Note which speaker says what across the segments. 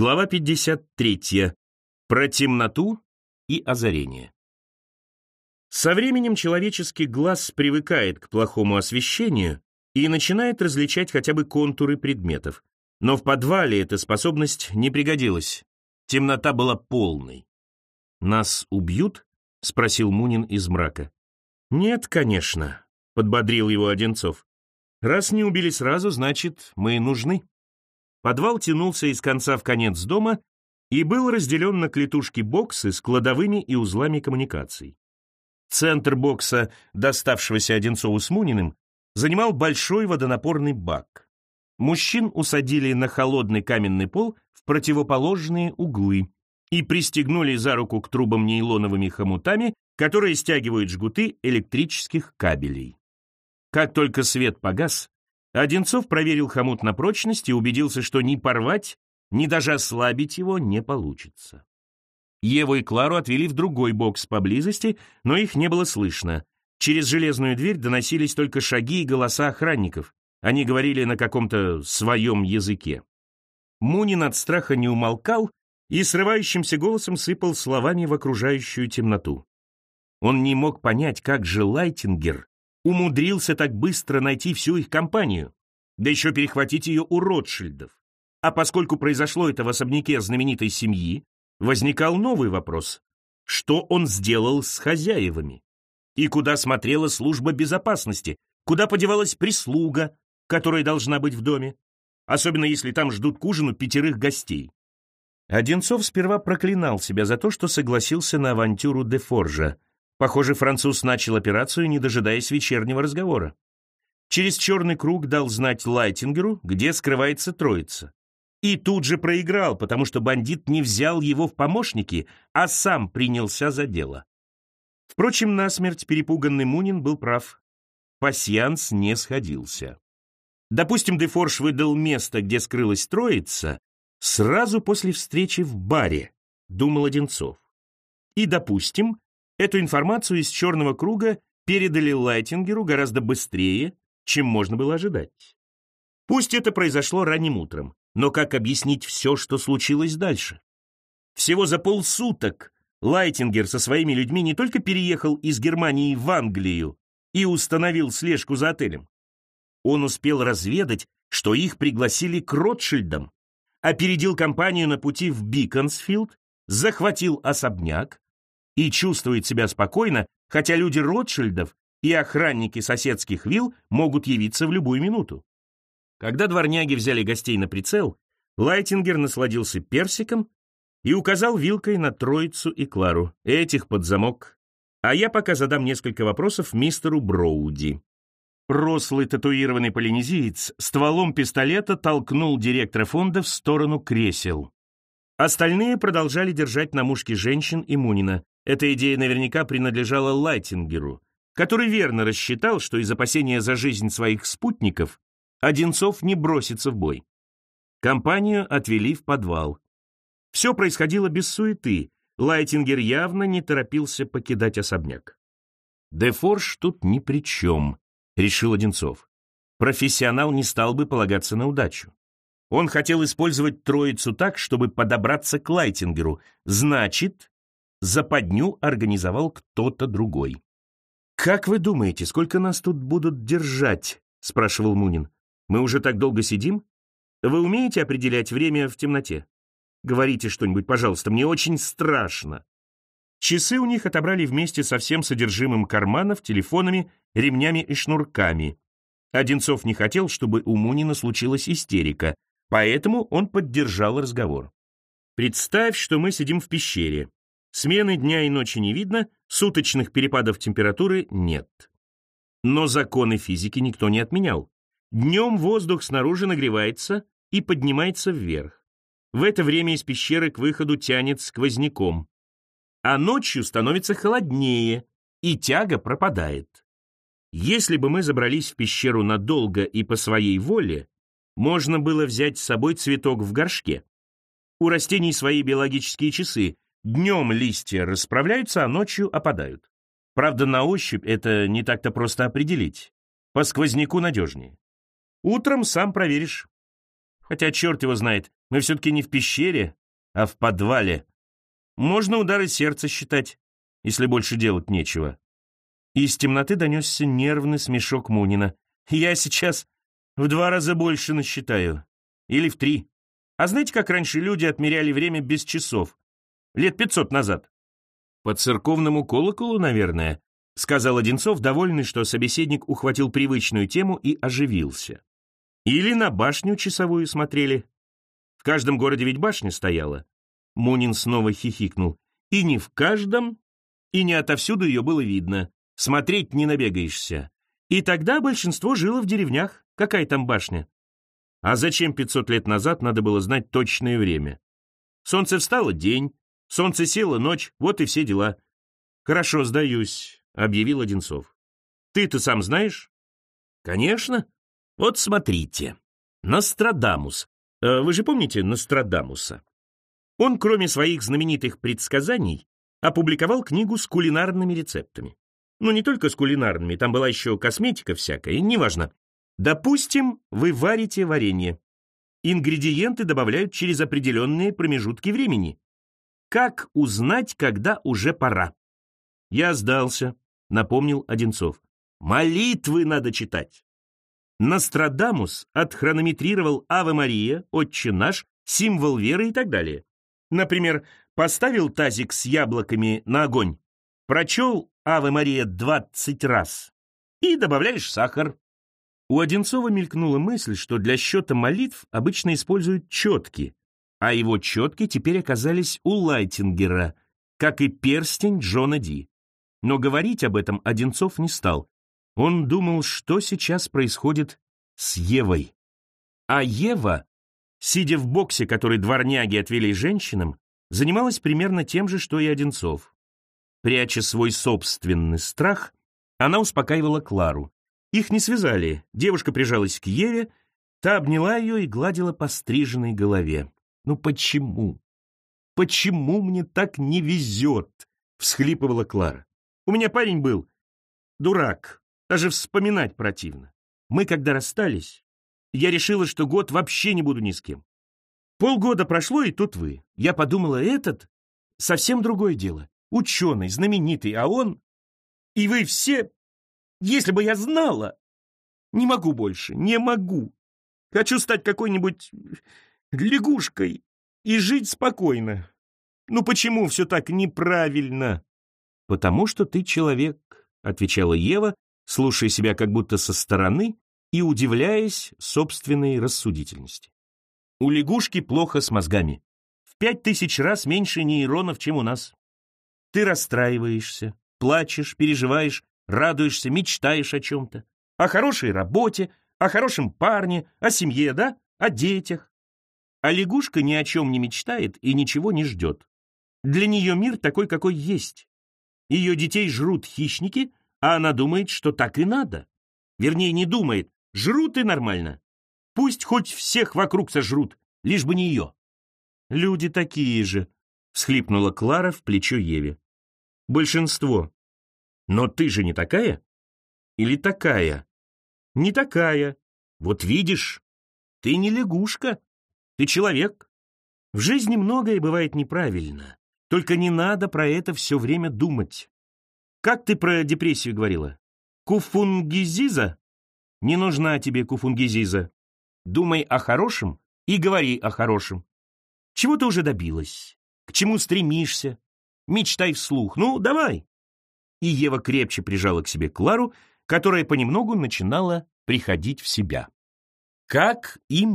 Speaker 1: Глава 53. Про темноту и озарение. Со временем человеческий глаз привыкает к плохому освещению и начинает различать хотя бы контуры предметов. Но в подвале эта способность не пригодилась. Темнота была полной. «Нас убьют?» — спросил Мунин из мрака. «Нет, конечно», — подбодрил его Одинцов. «Раз не убили сразу, значит, мы нужны». Подвал тянулся из конца в конец дома и был разделен на клетушки боксы с кладовыми и узлами коммуникаций. Центр бокса, доставшегося Одинцову с Муниным, занимал большой водонапорный бак. Мужчин усадили на холодный каменный пол в противоположные углы и пристегнули за руку к трубам нейлоновыми хомутами, которые стягивают жгуты электрических кабелей. Как только свет погас, Одинцов проверил хомут на прочность и убедился, что ни порвать, ни даже ослабить его не получится. Еву и Клару отвели в другой бокс поблизости, но их не было слышно. Через железную дверь доносились только шаги и голоса охранников. Они говорили на каком-то своем языке. Мунин от страха не умолкал и срывающимся голосом сыпал словами в окружающую темноту. Он не мог понять, как же Лайтингер умудрился так быстро найти всю их компанию, да еще перехватить ее у Ротшильдов. А поскольку произошло это в особняке знаменитой семьи, возникал новый вопрос. Что он сделал с хозяевами? И куда смотрела служба безопасности? Куда подевалась прислуга, которая должна быть в доме? Особенно если там ждут к ужину пятерых гостей. Одинцов сперва проклинал себя за то, что согласился на авантюру де Форжа — Похоже, француз начал операцию, не дожидаясь вечернего разговора. Через черный круг дал знать Лайтингеру, где скрывается троица. И тут же проиграл, потому что бандит не взял его в помощники, а сам принялся за дело. Впрочем, насмерть перепуганный Мунин был прав. Пасьянс не сходился. Допустим, Дефорж выдал место, где скрылась троица, сразу после встречи в баре, думал Одинцов. И, допустим, Эту информацию из черного круга передали Лайтингеру гораздо быстрее, чем можно было ожидать. Пусть это произошло ранним утром, но как объяснить все, что случилось дальше? Всего за полсуток Лайтингер со своими людьми не только переехал из Германии в Англию и установил слежку за отелем. Он успел разведать, что их пригласили к Ротшильдам, опередил компанию на пути в Биконсфилд, захватил особняк, и чувствует себя спокойно, хотя люди Ротшильдов и охранники соседских вилл могут явиться в любую минуту. Когда дворняги взяли гостей на прицел, Лайтингер насладился персиком и указал вилкой на Троицу и Клару, этих под замок. А я пока задам несколько вопросов мистеру Броуди. Рослый татуированный полинезиец стволом пистолета толкнул директора фонда в сторону кресел. Остальные продолжали держать на мушке женщин и Мунина. Эта идея наверняка принадлежала Лайтингеру, который верно рассчитал, что из опасения за жизнь своих спутников Одинцов не бросится в бой. Компанию отвели в подвал. Все происходило без суеты. Лайтингер явно не торопился покидать особняк. «Дефорж тут ни при чем», — решил Одинцов. Профессионал не стал бы полагаться на удачу. Он хотел использовать троицу так, чтобы подобраться к Лайтингеру. Значит, западню организовал кто-то другой. «Как вы думаете, сколько нас тут будут держать?» — спрашивал Мунин. «Мы уже так долго сидим? Вы умеете определять время в темноте? Говорите что-нибудь, пожалуйста, мне очень страшно». Часы у них отобрали вместе со всем содержимым карманов, телефонами, ремнями и шнурками. Одинцов не хотел, чтобы у Мунина случилась истерика, поэтому он поддержал разговор. «Представь, что мы сидим в пещере. Смены дня и ночи не видно, суточных перепадов температуры нет. Но законы физики никто не отменял. Днем воздух снаружи нагревается и поднимается вверх. В это время из пещеры к выходу тянет сквозняком. А ночью становится холоднее, и тяга пропадает. Если бы мы забрались в пещеру надолго и по своей воле, можно было взять с собой цветок в горшке. У растений свои биологические часы, Днем листья расправляются, а ночью опадают. Правда, на ощупь это не так-то просто определить. По сквозняку надежнее. Утром сам проверишь. Хотя черт его знает, мы все-таки не в пещере, а в подвале. Можно удары сердца считать, если больше делать нечего. Из темноты донесся нервный смешок Мунина. Я сейчас в два раза больше насчитаю. Или в три. А знаете, как раньше люди отмеряли время без часов? Лет пятьсот назад. По церковному колоколу, наверное, сказал Одинцов, довольный, что собеседник ухватил привычную тему и оживился. Или на башню часовую смотрели. В каждом городе ведь башня стояла. Мунин снова хихикнул. И не в каждом, и не отовсюду ее было видно. Смотреть не набегаешься. И тогда большинство жило в деревнях. Какая там башня? А зачем 500 лет назад надо было знать точное время? Солнце встало — день, солнце село — ночь, вот и все дела. Хорошо, сдаюсь, — объявил Одинцов. Ты-то сам знаешь? Конечно. Вот смотрите. Нострадамус. Э, вы же помните Нострадамуса? Он, кроме своих знаменитых предсказаний, опубликовал книгу с кулинарными рецептами. Ну, не только с кулинарными, там была еще косметика всякая, неважно. Допустим, вы варите варенье. Ингредиенты добавляют через определенные промежутки времени. Как узнать, когда уже пора? Я сдался, напомнил Одинцов. Молитвы надо читать. Нострадамус отхронометрировал Ave Мария, Отче наш, символ веры и так далее. Например, поставил тазик с яблоками на огонь, прочел Ave Мария двадцать раз и добавляешь сахар. У Одинцова мелькнула мысль, что для счета молитв обычно используют четки, а его четки теперь оказались у Лайтингера, как и перстень Джона Ди. Но говорить об этом Одинцов не стал. Он думал, что сейчас происходит с Евой. А Ева, сидя в боксе, который дворняги отвели женщинам, занималась примерно тем же, что и Одинцов. Пряча свой собственный страх, она успокаивала Клару. Их не связали. Девушка прижалась к Еве, та обняла ее и гладила по стриженной голове. «Ну почему? Почему мне так не везет?» — всхлипывала Клара. «У меня парень был. Дурак. Даже вспоминать противно. Мы когда расстались, я решила, что год вообще не буду ни с кем. Полгода прошло, и тут вы. Я подумала, этот совсем другое дело. Ученый, знаменитый, а он... И вы все если бы я знала! Не могу больше, не могу. Хочу стать какой-нибудь лягушкой и жить спокойно. Ну почему все так неправильно? Потому что ты человек, отвечала Ева, слушая себя как будто со стороны и удивляясь собственной рассудительности. У лягушки плохо с мозгами. В пять тысяч раз меньше нейронов, чем у нас. Ты расстраиваешься, плачешь, переживаешь, радуешься, мечтаешь о чем-то. О хорошей работе, о хорошем парне, о семье, да? О детях. А лягушка ни о чем не мечтает и ничего не ждет. Для нее мир такой, какой есть. Ее детей жрут хищники, а она думает, что так и надо. Вернее, не думает, жрут и нормально. Пусть хоть всех вокруг сожрут, лишь бы не ее. Люди такие же, — всхлипнула Клара в плечо Еве. Большинство. Но ты же не такая? Или такая? Не такая. Вот видишь, ты не лягушка, ты человек. В жизни многое бывает неправильно. Только не надо про это все время думать. Как ты про депрессию говорила? Куфунгизиза? Не нужна тебе куфунгизиза. Думай о хорошем и говори о хорошем. Чего ты уже добилась? К чему стремишься? Мечтай вслух. Ну, давай и Ева крепче прижала к себе Клару, которая понемногу начинала приходить в себя. Как и.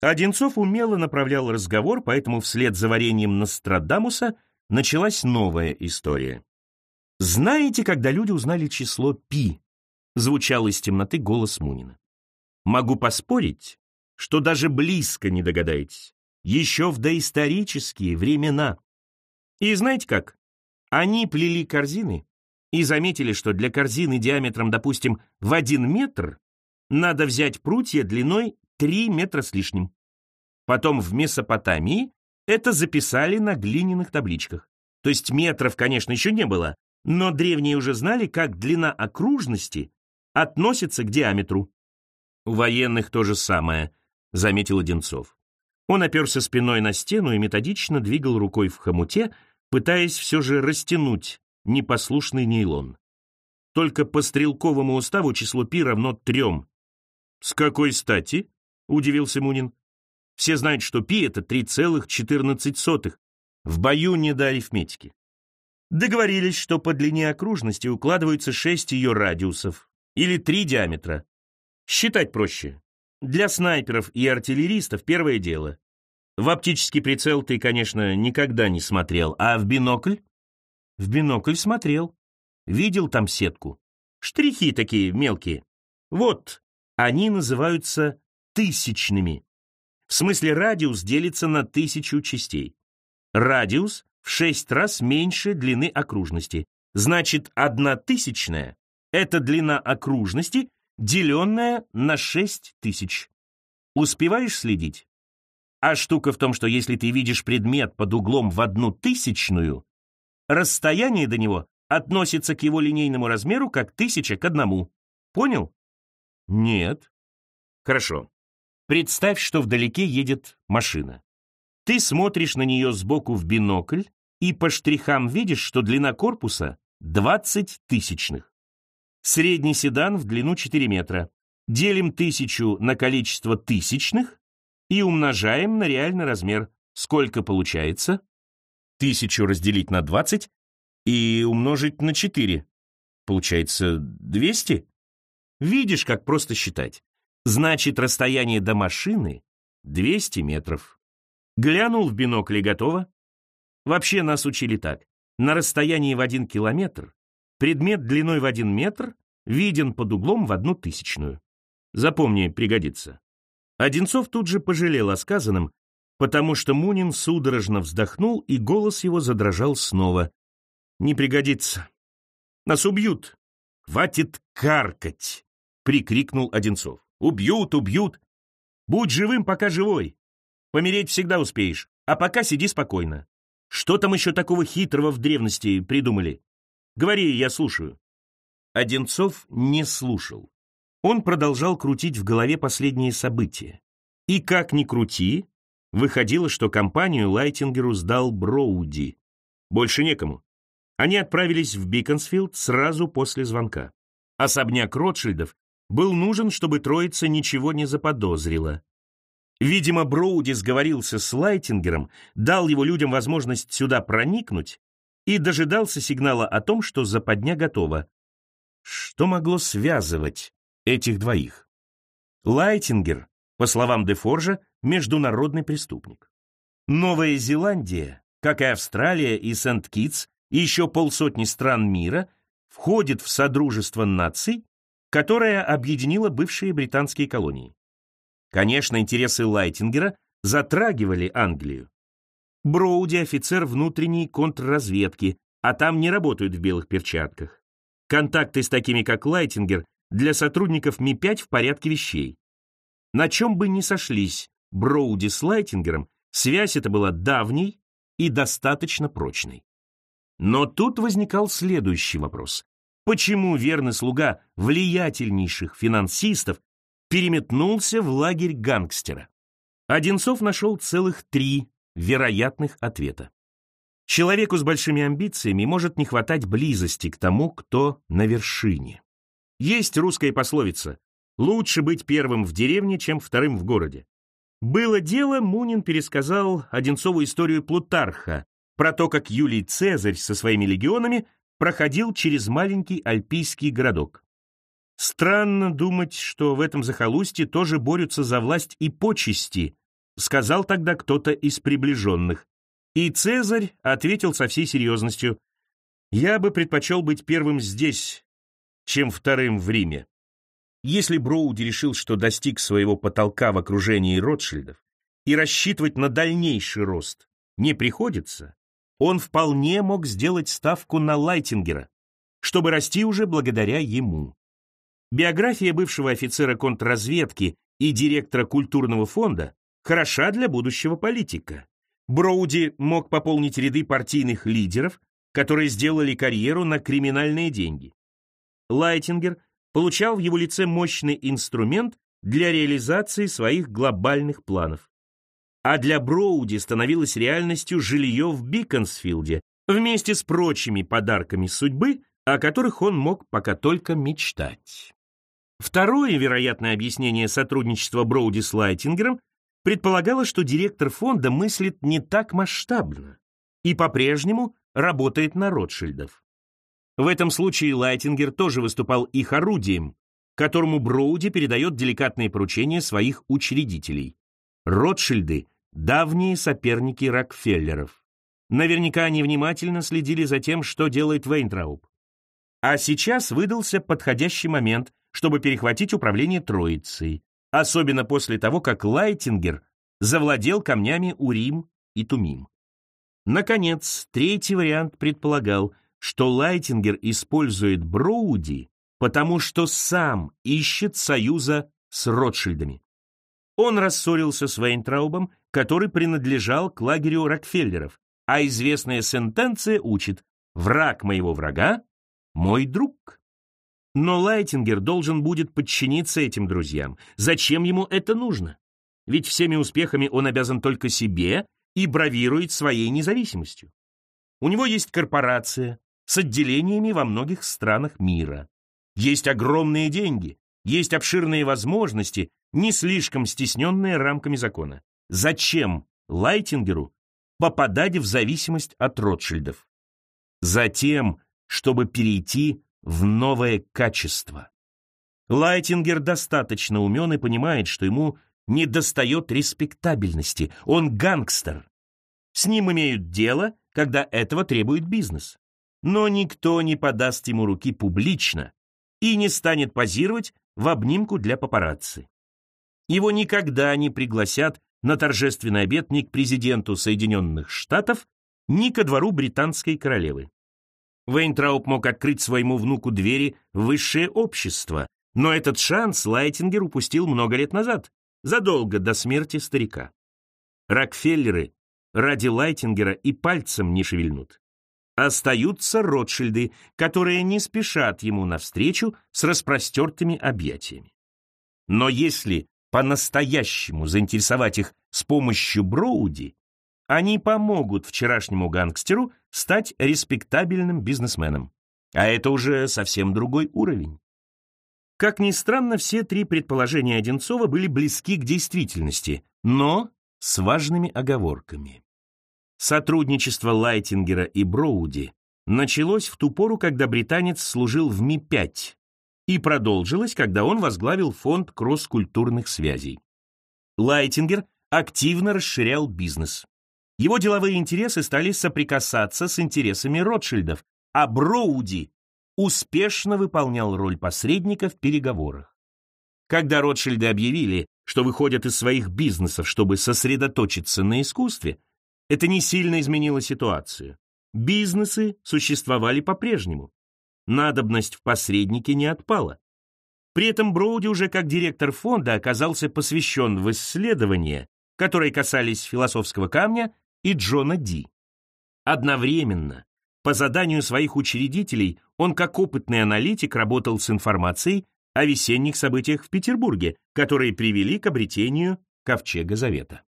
Speaker 1: Одинцов умело направлял разговор, поэтому вслед за вареньем Нострадамуса началась новая история. «Знаете, когда люди узнали число пи?» — звучал из темноты голос Мунина. «Могу поспорить, что даже близко не догадаетесь. Еще в доисторические времена. И знаете как? Они плели корзины и заметили, что для корзины диаметром, допустим, в один метр надо взять прутья длиной 3 метра с лишним. Потом в Месопотамии это записали на глиняных табличках. То есть метров, конечно, еще не было, но древние уже знали, как длина окружности относится к диаметру. У военных то же самое. заметил Одинцов. Он оперся спиной на стену и методично двигал рукой в хомуте, пытаясь все же растянуть непослушный нейлон. Только по стрелковому уставу число пи равно трем. «С какой стати?» — удивился Мунин. «Все знают, что пи — это 3,14. В бою не до арифметики. Договорились, что по длине окружности укладываются шесть ее радиусов, или три диаметра. Считать проще. Для снайперов и артиллеристов первое дело. В оптический прицел ты, конечно, никогда не смотрел, а в бинокль? В бинокль смотрел. Видел там сетку. Штрихи такие мелкие. Вот, они называются тысячными. В смысле радиус делится на тысячу частей. Радиус в шесть раз меньше длины окружности. Значит, одна тысячная — это длина окружности, деленная на шесть тысяч. Успеваешь следить? А штука в том, что если ты видишь предмет под углом в одну тысячную, расстояние до него относится к его линейному размеру как тысяча к одному. Понял? Нет. Хорошо. Представь, что вдалеке едет машина. Ты смотришь на нее сбоку в бинокль и по штрихам видишь, что длина корпуса 20 тысячных. Средний седан в длину 4 метра. Делим тысячу на количество тысячных и умножаем на реальный размер. Сколько получается? Тысячу разделить на 20 и умножить на 4. Получается 200? Видишь, как просто считать. Значит, расстояние до машины 200 метров. Глянул в бинокль и готово. Вообще нас учили так. На расстоянии в один километр предмет длиной в один метр виден под углом в одну тысячную. Запомни, пригодится. Одинцов тут же пожалел о сказанном, потому что Мунин судорожно вздохнул, и голос его задрожал снова. «Не пригодится. Нас убьют. Хватит каркать!» — прикрикнул Одинцов. «Убьют, убьют! Будь живым, пока живой. Помереть всегда успеешь, а пока сиди спокойно. Что там еще такого хитрого в древности придумали? Говори, я слушаю». Одинцов не слушал. Он продолжал крутить в голове последние события. И как ни крути, выходило, что компанию Лайтингеру сдал Броуди. Больше некому. Они отправились в Биконсфилд сразу после звонка. Особняк Ротшильдов был нужен, чтобы троица ничего не заподозрила. Видимо, Броуди сговорился с Лайтингером, дал его людям возможность сюда проникнуть и дожидался сигнала о том, что западня готова. Что могло связывать этих двоих. Лайтингер, по словам Дефоржа, международный преступник. Новая Зеландия, как и Австралия и Сент-Китс, и еще полсотни стран мира, входит в Содружество наций, которое объединило бывшие британские колонии. Конечно, интересы Лайтингера затрагивали Англию. Броуди – офицер внутренней контрразведки, а там не работают в белых перчатках. Контакты с такими, как Лайтингер, для сотрудников Ми-5 в порядке вещей. На чем бы ни сошлись Броуди с Лайтингером, связь эта была давней и достаточно прочной. Но тут возникал следующий вопрос. Почему верный слуга влиятельнейших финансистов переметнулся в лагерь гангстера? Одинцов нашел целых три вероятных ответа. Человеку с большими амбициями может не хватать близости к тому, кто на вершине. Есть русская пословица «Лучше быть первым в деревне, чем вторым в городе». Было дело, Мунин пересказал Одинцову историю Плутарха про то, как Юлий Цезарь со своими легионами проходил через маленький альпийский городок. Странно думать, что в этом захолустье тоже борются за власть и почести, сказал тогда кто-то из приближенных. И Цезарь ответил со всей серьезностью, «Я бы предпочел быть первым здесь, чем вторым в Риме. Если Броуди решил, что достиг своего потолка в окружении Ротшильдов и рассчитывать на дальнейший рост не приходится, он вполне мог сделать ставку на Лайтингера, чтобы расти уже благодаря ему. Биография бывшего офицера контрразведки и директора культурного фонда хороша для будущего политика. Броуди мог пополнить ряды партийных лидеров, которые сделали карьеру на криминальные деньги. Лайтингер получал в его лице мощный инструмент для реализации своих глобальных планов. А для Броуди становилось реальностью жилье в Биконсфилде вместе с прочими подарками судьбы, о которых он мог пока только мечтать. Второе вероятное объяснение сотрудничества Броуди с Лайтингером предполагало, что директор фонда мыслит не так масштабно и по-прежнему работает на Ротшильдов. В этом случае Лайтингер тоже выступал их орудием, которому Броуди передает деликатные поручения своих учредителей. Ротшильды — давние соперники Рокфеллеров. Наверняка они внимательно следили за тем, что делает Вейнтрауб. А сейчас выдался подходящий момент, чтобы перехватить управление Троицей, особенно после того, как Лайтингер завладел камнями Урим и Тумим. Наконец, третий вариант предполагал, что Лайтингер использует Броуди, потому что сам ищет союза с Ротшильдами. Он рассорился с Вейнтраубом, который принадлежал к лагерю Рокфеллеров, а известная сентенция учит «враг моего врага — мой друг». Но Лайтингер должен будет подчиниться этим друзьям. Зачем ему это нужно? Ведь всеми успехами он обязан только себе и бравирует своей независимостью. У него есть корпорация с отделениями во многих странах мира. Есть огромные деньги, есть обширные возможности, не слишком стесненные рамками закона. Зачем Лайтингеру попадать в зависимость от Ротшильдов? Затем, чтобы перейти в новое качество. Лайтингер достаточно умен и понимает, что ему не достает респектабельности. Он гангстер. С ним имеют дело, когда этого требует бизнес. Но никто не подаст ему руки публично и не станет позировать в обнимку для папарацци. Его никогда не пригласят на торжественный обед ни к президенту Соединенных Штатов, ни ко двору британской королевы. Вейнтрауп мог открыть своему внуку двери в высшее общество, но этот шанс Лайтингер упустил много лет назад, задолго до смерти старика. Рокфеллеры ради Лайтингера и пальцем не шевельнут. Остаются Ротшильды, которые не спешат ему навстречу с распростертыми объятиями. Но если по-настоящему заинтересовать их с помощью Броуди, они помогут вчерашнему гангстеру стать респектабельным бизнесменом. А это уже совсем другой уровень. Как ни странно, все три предположения Одинцова были близки к действительности, но с важными оговорками. Сотрудничество Лайтингера и Броуди началось в ту пору, когда британец служил в Ми-5, и продолжилось, когда он возглавил фонд кросс-культурных связей. Лайтингер активно расширял бизнес. Его деловые интересы стали соприкасаться с интересами Ротшильдов, а Броуди успешно выполнял роль посредника в переговорах. Когда Ротшильды объявили, что выходят из своих бизнесов, чтобы сосредоточиться на искусстве, это не сильно изменило ситуацию. Бизнесы существовали по-прежнему. Надобность в посреднике не отпала. При этом Броуди уже как директор фонда оказался посвящен в исследования, которые касались философского камня и Джона Ди. Одновременно, по заданию своих учредителей, он как опытный аналитик работал с информацией о весенних событиях в Петербурге, которые привели к обретению Ковчега Завета.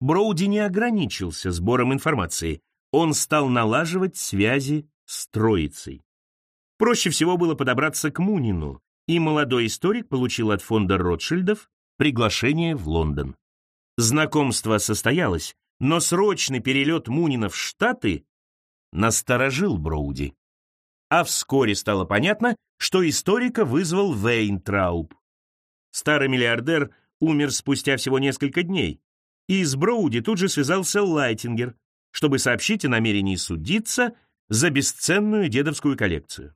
Speaker 1: Броуди не ограничился сбором информации, он стал налаживать связи с Троицей. Проще всего было подобраться к Мунину, и молодой историк получил от фонда Ротшильдов приглашение в Лондон. Знакомство состоялось, но срочный перелет Мунина в Штаты насторожил Броуди. А вскоре стало понятно, что историка вызвал Вейнтрауб. Старый миллиардер умер спустя всего несколько дней, и с Броуди тут же связался Лайтингер, чтобы сообщить о намерении судиться за бесценную дедовскую коллекцию.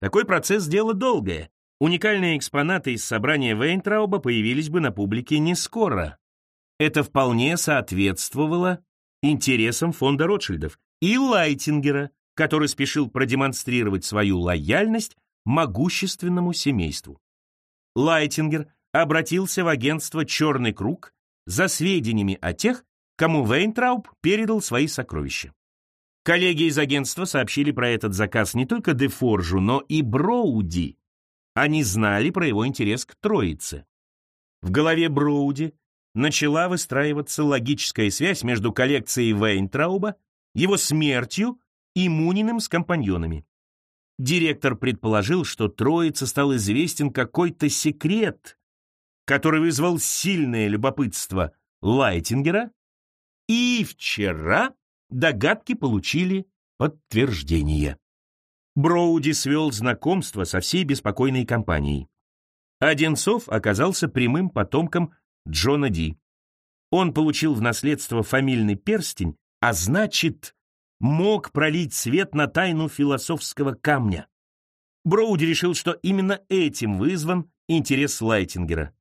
Speaker 1: Такой процесс – дело долгое. Уникальные экспонаты из собрания Вейнтрауба появились бы на публике не скоро. Это вполне соответствовало интересам фонда Ротшильдов и Лайтингера, который спешил продемонстрировать свою лояльность могущественному семейству. Лайтингер обратился в агентство «Черный круг» за сведениями о тех, кому Вейнтрауб передал свои сокровища. Коллеги из агентства сообщили про этот заказ не только Дефоржу, но и Броуди. Они знали про его интерес к Троице. В голове Броуди начала выстраиваться логическая связь между коллекцией Вейнтрауба, его смертью и Муниным с компаньонами. Директор предположил, что троице стал известен какой-то секрет, который вызвал сильное любопытство Лайтингера, и вчера догадки получили подтверждение. Броуди свел знакомство со всей беспокойной компанией. Одинцов оказался прямым потомком Джона Ди. Он получил в наследство фамильный перстень, а значит, мог пролить свет на тайну философского камня. Броуди решил, что именно этим вызван интерес Лайтингера.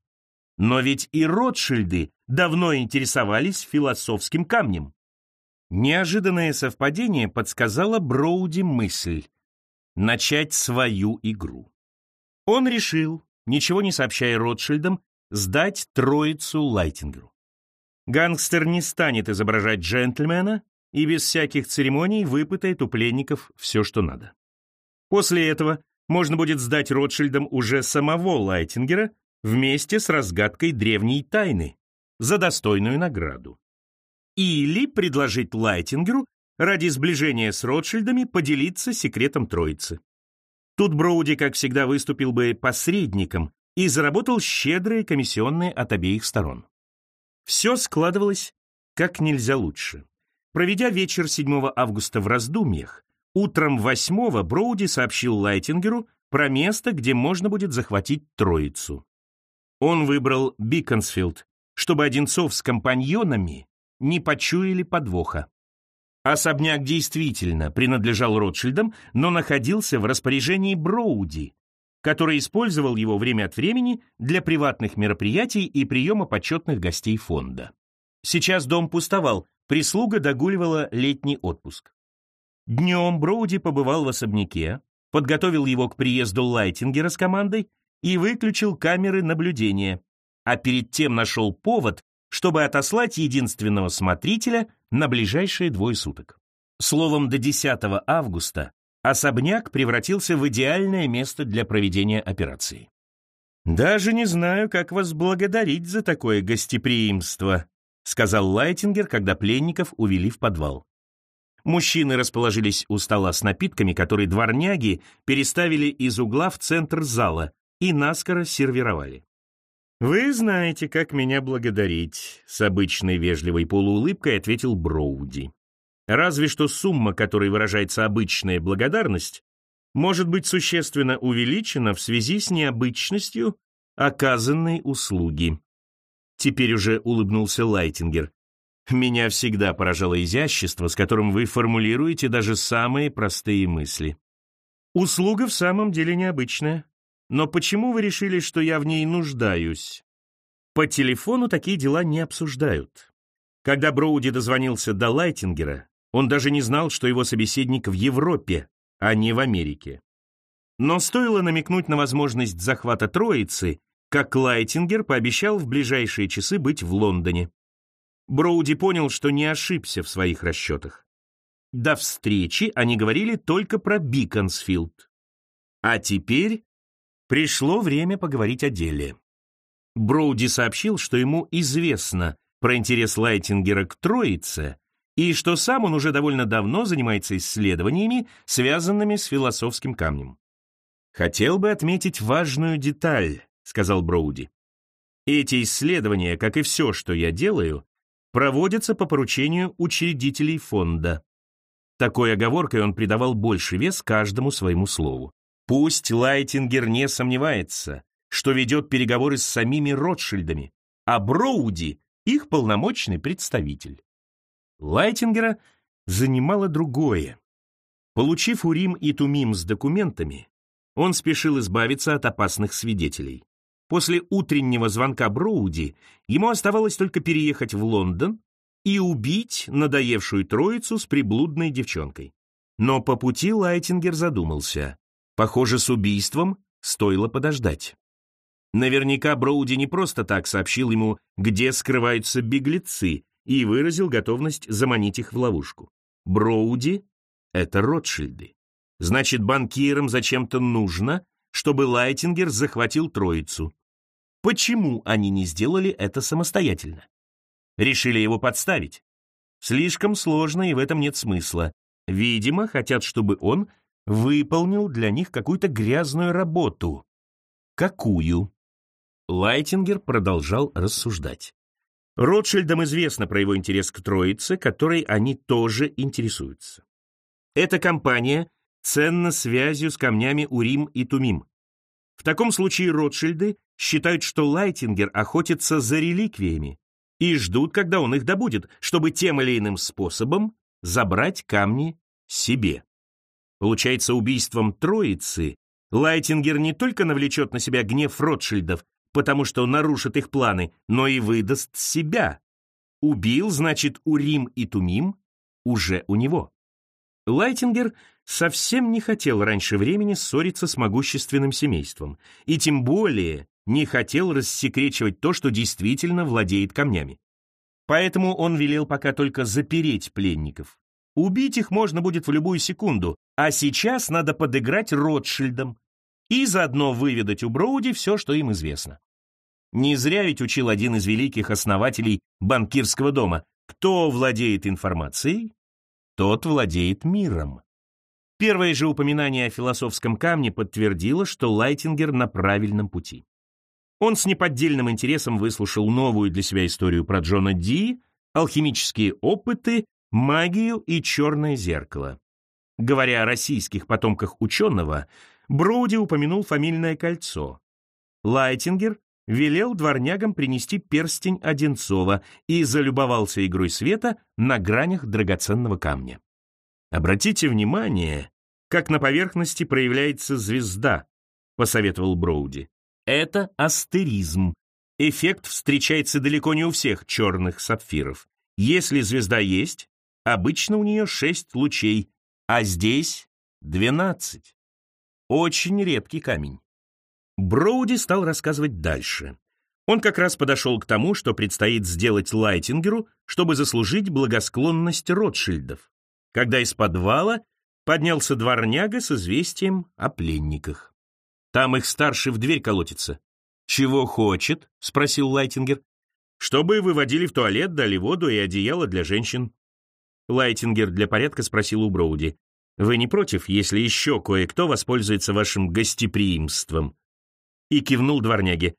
Speaker 1: Но ведь и Ротшильды давно интересовались философским камнем. Неожиданное совпадение подсказало Броуди мысль — начать свою игру. Он решил, ничего не сообщая Ротшильдам, сдать троицу Лайтингеру. Гангстер не станет изображать джентльмена и без всяких церемоний выпытает у пленников все, что надо. После этого можно будет сдать Ротшильдам уже самого Лайтингера вместе с разгадкой древней тайны за достойную награду. Или предложить Лайтингеру ради сближения с Ротшильдами поделиться секретом Троицы. Тут Броуди, как всегда, выступил бы посредником и заработал щедрые комиссионные от обеих сторон. Все складывалось как нельзя лучше. Проведя вечер 7 августа в раздумьях, утром 8 Броуди сообщил Лайтингеру про место, где можно будет захватить Троицу. Он выбрал Биконсфилд, чтобы Одинцов с компаньонами не почуяли подвоха. Особняк действительно принадлежал Ротшильдам, но находился в распоряжении Броуди, который использовал его время от времени для приватных мероприятий и приема почетных гостей фонда. Сейчас дом пустовал, прислуга догуливала летний отпуск. Днем Броуди побывал в особняке, подготовил его к приезду Лайтингера с командой и выключил камеры наблюдения, а перед тем нашел повод, чтобы отослать единственного смотрителя на ближайшие двое суток. Словом, до 10 августа особняк превратился в идеальное место для проведения операции. «Даже не знаю, как вас благодарить за такое гостеприимство», сказал Лайтингер, когда пленников увели в подвал. Мужчины расположились у стола с напитками, которые дворняги переставили из угла в центр зала, и наскоро сервировали. «Вы знаете, как меня благодарить», — с обычной вежливой полуулыбкой ответил Броуди. «Разве что сумма, которой выражается обычная благодарность, может быть существенно увеличена в связи с необычностью оказанной услуги». Теперь уже улыбнулся Лайтингер. «Меня всегда поражало изящество, с которым вы формулируете даже самые простые мысли. Услуга в самом деле необычная. Но почему вы решили, что я в ней нуждаюсь? По телефону такие дела не обсуждают. Когда Броуди дозвонился до Лайтингера, он даже не знал, что его собеседник в Европе, а не в Америке. Но стоило намекнуть на возможность захвата Троицы, как Лайтингер пообещал в ближайшие часы быть в Лондоне. Броуди понял, что не ошибся в своих расчетах. До встречи они говорили только про Биконсфилд. А теперь Пришло время поговорить о деле. Броуди сообщил, что ему известно про интерес Лайтингера к Троице и что сам он уже довольно давно занимается исследованиями, связанными с философским камнем. «Хотел бы отметить важную деталь», — сказал Броуди. «Эти исследования, как и все, что я делаю, проводятся по поручению учредителей фонда». Такой оговоркой он придавал больше вес каждому своему слову. Пусть Лайтингер не сомневается, что ведет переговоры с самими Ротшильдами, а Броуди — их полномочный представитель. Лайтингера занимало другое. Получив Урим и Тумим с документами, он спешил избавиться от опасных свидетелей. После утреннего звонка Броуди ему оставалось только переехать в Лондон и убить надоевшую троицу с приблудной девчонкой. Но по пути Лайтингер задумался. Похоже, с убийством стоило подождать. Наверняка Броуди не просто так сообщил ему, где скрываются беглецы, и выразил готовность заманить их в ловушку. Броуди — это Ротшильды. Значит, банкирам зачем-то нужно, чтобы Лайтингер захватил троицу. Почему они не сделали это самостоятельно? Решили его подставить? Слишком сложно, и в этом нет смысла. Видимо, хотят, чтобы он выполнил для них какую-то грязную работу. Какую? Лайтингер продолжал рассуждать. Ротшильдам известно про его интерес к Троице, которой они тоже интересуются. Эта компания ценна связью с камнями Урим и Тумим. В таком случае Ротшильды считают, что Лайтингер охотится за реликвиями и ждут, когда он их добудет, чтобы тем или иным способом забрать камни себе. Получается, убийством Троицы Лайтингер не только навлечет на себя гнев Ротшильдов, потому что нарушит их планы, но и выдаст себя. Убил, значит, Урим и Тумим уже у него. Лайтингер совсем не хотел раньше времени ссориться с могущественным семейством, и тем более не хотел рассекречивать то, что действительно владеет камнями. Поэтому он велел пока только запереть пленников. Убить их можно будет в любую секунду, а сейчас надо подыграть Ротшильдам и заодно выведать у Броуди все, что им известно. Не зря ведь учил один из великих основателей банкирского дома. Кто владеет информацией, тот владеет миром. Первое же упоминание о философском камне подтвердило, что Лайтингер на правильном пути. Он с неподдельным интересом выслушал новую для себя историю про Джона Ди, алхимические опыты, магию и черное зеркало. Говоря о российских потомках ученого, Броуди упомянул фамильное кольцо. Лайтингер велел дворнягам принести перстень Одинцова и залюбовался игрой света на гранях драгоценного камня. «Обратите внимание, как на поверхности проявляется звезда», — посоветовал Броуди. «Это астеризм. Эффект встречается далеко не у всех черных сапфиров. Если звезда есть, обычно у нее шесть лучей, а здесь двенадцать. Очень редкий камень. Броуди стал рассказывать дальше. Он как раз подошел к тому, что предстоит сделать Лайтингеру, чтобы заслужить благосклонность Ротшильдов, когда из подвала поднялся дворняга с известием о пленниках. Там их старший в дверь колотится. «Чего хочет?» — спросил Лайтингер. «Чтобы выводили в туалет, дали воду и одеяло для женщин». Лайтингер для порядка спросил у Броуди. «Вы не против, если еще кое-кто воспользуется вашим гостеприимством?» и кивнул дворняге.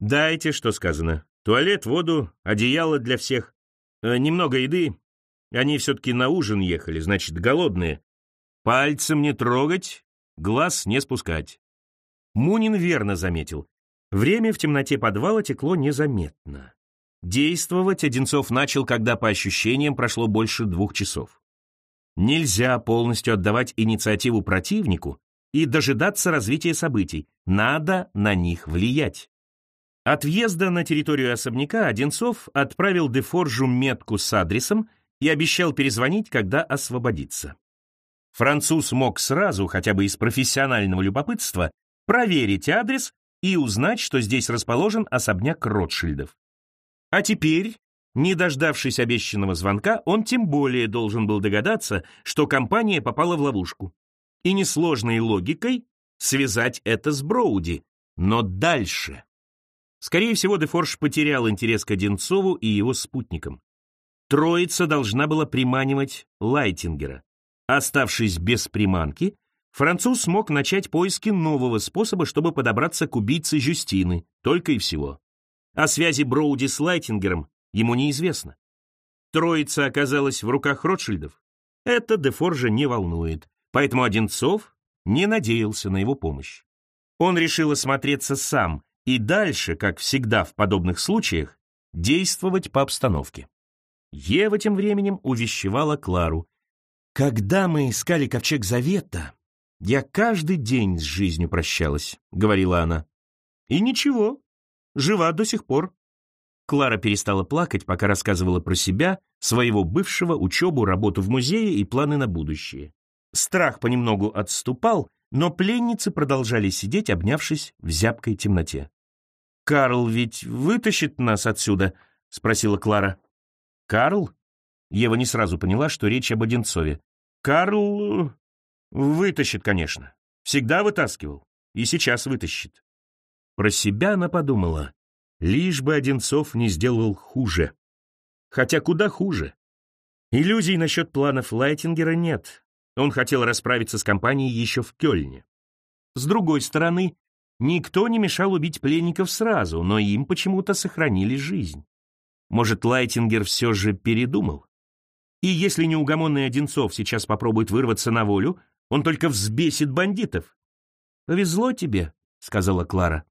Speaker 1: «Дайте, что сказано. Туалет, воду, одеяло для всех. Э, немного еды. Они все-таки на ужин ехали, значит, голодные. Пальцем не трогать, глаз не спускать». Мунин верно заметил. Время в темноте подвала текло незаметно. Действовать Одинцов начал, когда по ощущениям прошло больше двух часов. Нельзя полностью отдавать инициативу противнику, и дожидаться развития событий. Надо на них влиять. От въезда на территорию особняка Одинцов отправил Дефоржу метку с адресом и обещал перезвонить, когда освободится. Француз мог сразу, хотя бы из профессионального любопытства, проверить адрес и узнать, что здесь расположен особняк Ротшильдов. А теперь, не дождавшись обещанного звонка, он тем более должен был догадаться, что компания попала в ловушку и несложной логикой связать это с Броуди. Но дальше... Скорее всего, Дефорж потерял интерес к Одинцову и его спутникам. Троица должна была приманивать Лайтингера. Оставшись без приманки, француз смог начать поиски нового способа, чтобы подобраться к убийце Жюстины, только и всего. О связи Броуди с Лайтингером ему неизвестно. Троица оказалась в руках Ротшильдов. Это Дефоржа не волнует. Поэтому Одинцов не надеялся на его помощь. Он решил осмотреться сам и дальше, как всегда в подобных случаях, действовать по обстановке. Ева тем временем увещевала Клару. «Когда мы искали ковчег Завета, я каждый день с жизнью прощалась», — говорила она. «И ничего, жива до сих пор». Клара перестала плакать, пока рассказывала про себя, своего бывшего, учебу, работу в музее и планы на будущее. Страх понемногу отступал, но пленницы продолжали сидеть, обнявшись в зябкой темноте. «Карл ведь вытащит нас отсюда?» — спросила Клара. «Карл?» Ева не сразу поняла, что речь об Одинцове. «Карл вытащит, конечно. Всегда вытаскивал. И сейчас вытащит». Про себя она подумала. Лишь бы Одинцов не сделал хуже. Хотя куда хуже. Иллюзий насчет планов Лайтингера нет. Он хотел расправиться с компанией еще в Кёльне. С другой стороны, никто не мешал убить пленников сразу, но им почему-то сохранили жизнь. Может, Лайтингер все же передумал? И если неугомонный Одинцов сейчас попробует вырваться на волю, он только взбесит бандитов. «Повезло тебе», — сказала Клара.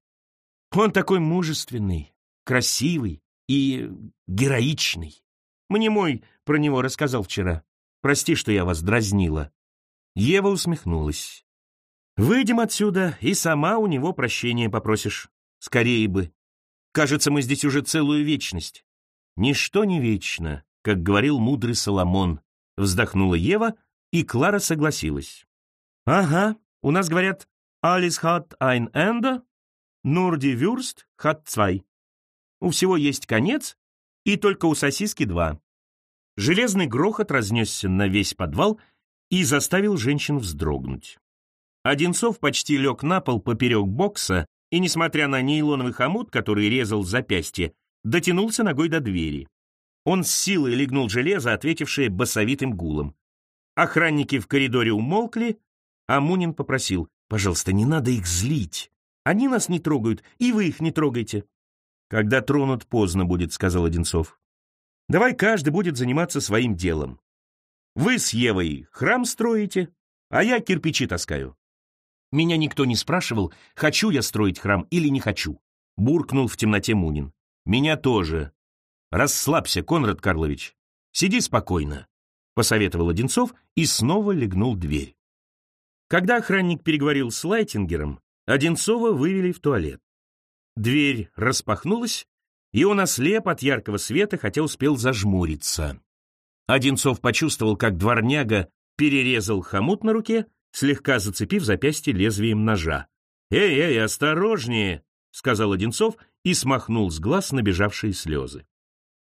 Speaker 1: «Он такой мужественный, красивый и героичный. Мне мой про него рассказал вчера. Прости, что я вас дразнила». Ева усмехнулась. «Выйдем отсюда, и сама у него прощения попросишь. Скорее бы. Кажется, мы здесь уже целую вечность». «Ничто не вечно», как говорил мудрый Соломон. Вздохнула Ева, и Клара согласилась. «Ага, у нас говорят «Alles hat ein Ende, Wurst hat zwei». У всего есть конец, и только у сосиски два. Железный грохот разнесся на весь подвал и заставил женщин вздрогнуть. Одинцов почти лег на пол поперек бокса и, несмотря на нейлоновый хомут, который резал запястье, дотянулся ногой до двери. Он с силой легнул железо, ответившее басовитым гулом. Охранники в коридоре умолкли, а Мунин попросил, «Пожалуйста, не надо их злить. Они нас не трогают, и вы их не трогайте». «Когда тронут, поздно будет», — сказал Одинцов. «Давай каждый будет заниматься своим делом. Вы с Евой храм строите, а я кирпичи таскаю». Меня никто не спрашивал, хочу я строить храм или не хочу. Буркнул в темноте Мунин. Меня тоже. Расслабься, Конрад Карлович. Сиди спокойно. — посоветовал Одинцов и снова легнул дверь. Когда охранник переговорил с Лайтингером, Одинцова вывели в туалет. Дверь распахнулась, и он ослеп от яркого света, хотя успел зажмуриться. Одинцов почувствовал, как дворняга перерезал хомут на руке, слегка зацепив запястье лезвием ножа. «Эй, эй, осторожнее!» — сказал Одинцов и смахнул с глаз набежавшие слезы.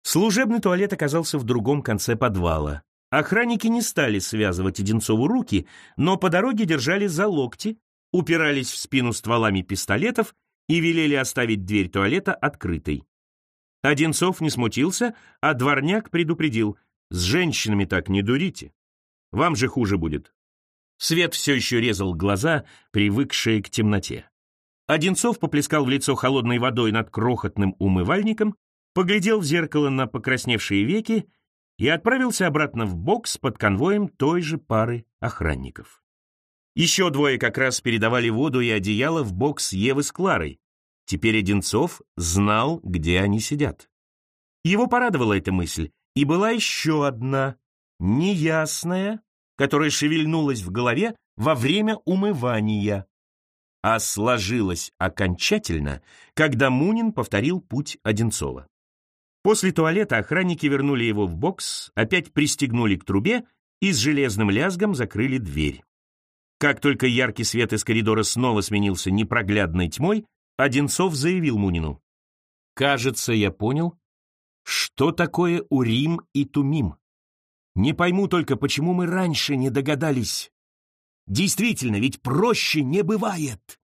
Speaker 1: Служебный туалет оказался в другом конце подвала. Охранники не стали связывать Одинцову руки, но по дороге держали за локти, упирались в спину стволами пистолетов и велели оставить дверь туалета открытой. Одинцов не смутился, а дворняк предупредил, «С женщинами так не дурите. Вам же хуже будет». Свет все еще резал глаза, привыкшие к темноте. Одинцов поплескал в лицо холодной водой над крохотным умывальником, поглядел в зеркало на покрасневшие веки и отправился обратно в бокс под конвоем той же пары охранников. Еще двое как раз передавали воду и одеяло в бокс Евы с Кларой. Теперь Одинцов знал, где они сидят. Его порадовала эта мысль, и была еще одна, неясная, которая шевельнулась в голове во время умывания, а сложилась окончательно, когда Мунин повторил путь Одинцова. После туалета охранники вернули его в бокс, опять пристегнули к трубе и с железным лязгом закрыли дверь. Как только яркий свет из коридора снова сменился непроглядной тьмой, Одинцов заявил Мунину. «Кажется, я понял, что такое Урим и Тумим. Не пойму только, почему мы раньше не догадались. Действительно, ведь проще не бывает».